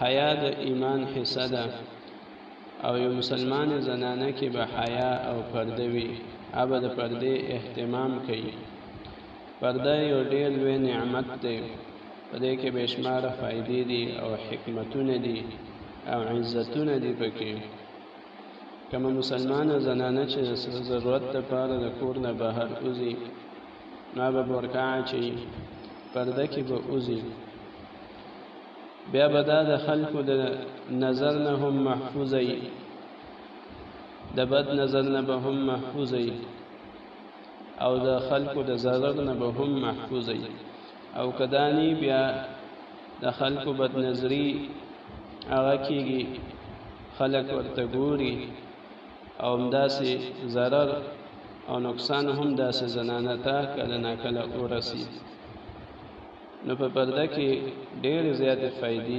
حیا د ایمان حصہ ده او یو مسلمان زنانه کې به حیا او پرده وي ابد پرده اهتمام کوي پرده یو ډیر لوی نعمت دی په دې کې بشمار فائدې دي او حکمتونه دي او عزتونه دي پکې کما مسلمان زنانه چې ضرورت لپاره د کور نه بهر اوزي ما به برکا چي پرده کې به اوزي بیا به دا د خلکو د نظر نه هم محفوظ وي د بد نظر نه به هم محفوظ وي او د خلکو د ضرر نه به هم محفوظ وي او کدانی بیا د خلکو بد نظری هغه کیږي خلک ورته ګوري او همداسې ضرر او نقصان هم داسې زنانه ته کله نا کله ورسي نو په پرده کې ډېرې زیاتې فایدې